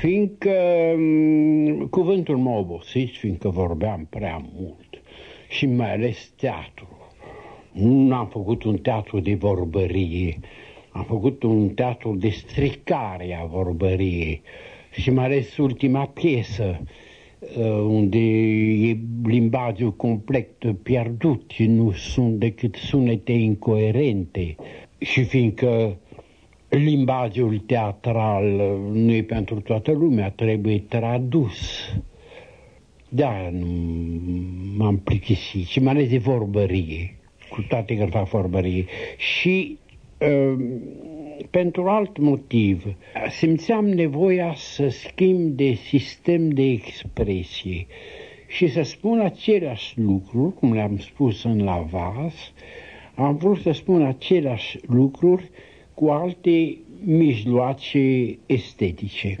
fiindcă mm, cuvântul m-a obosit, fiindcă vorbeam prea mult și mai ales teatru. Nu am făcut un teatru de vorbărie, am făcut un teatru de stricare a vorbăriei și mai ales ultima piesă, uh, unde e limbajul complet pierdut, nu sunt decât sunete incoerente. Și fiindcă limbajul teatral nu e pentru toată lumea, trebuie tradus. Da, m-am plictisit și mai ales de vorbărie, cu toate că fac vorbărie. Și uh, pentru alt motiv, simțeam nevoia să schimb de sistem de expresie și să spun aceleași lucruri, cum le-am spus în Lavas, am vrut să spun aceleași lucruri cu alte mijloace estetice.